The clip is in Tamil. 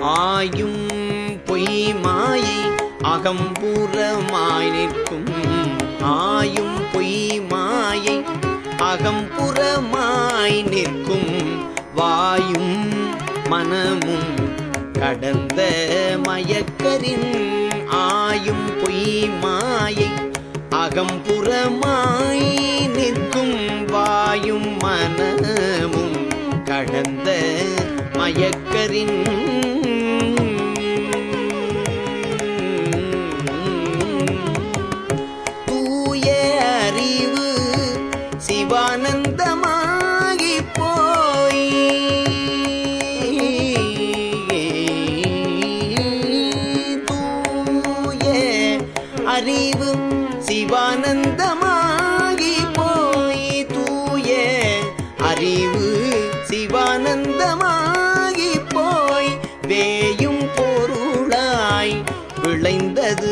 ஆயும் பொய் மாயை அகம்புறமாய் நிற்கும். ஆயும் பொய் மாயை அகம்புறமாய் நிற்கும். வாயும் மனமும் கடந்த மயக்கரின். ஆயும் பொய் மாயை அகம்புறமாய் நிற்கும். வாயும் மனமும் கடந்த மயக்கரின் தூய அறிவு சிவானந்தமாகி போய் தூய அறிவு சிவானந்தமாகி போய் தூய அறிவு சிவானந்தமா வேயும் பொருளாய் விளைந்ததுதானே.